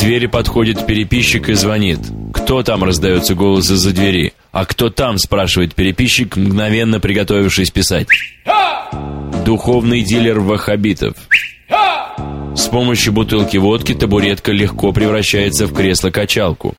двери подходит переписчик и звонит. «Кто там?» — раздается голос из-за двери. «А кто там?» — спрашивает переписчик, мгновенно приготовившись писать. Духовный дилер ваххабитов. С помощью бутылки водки табуретка легко превращается в кресло-качалку.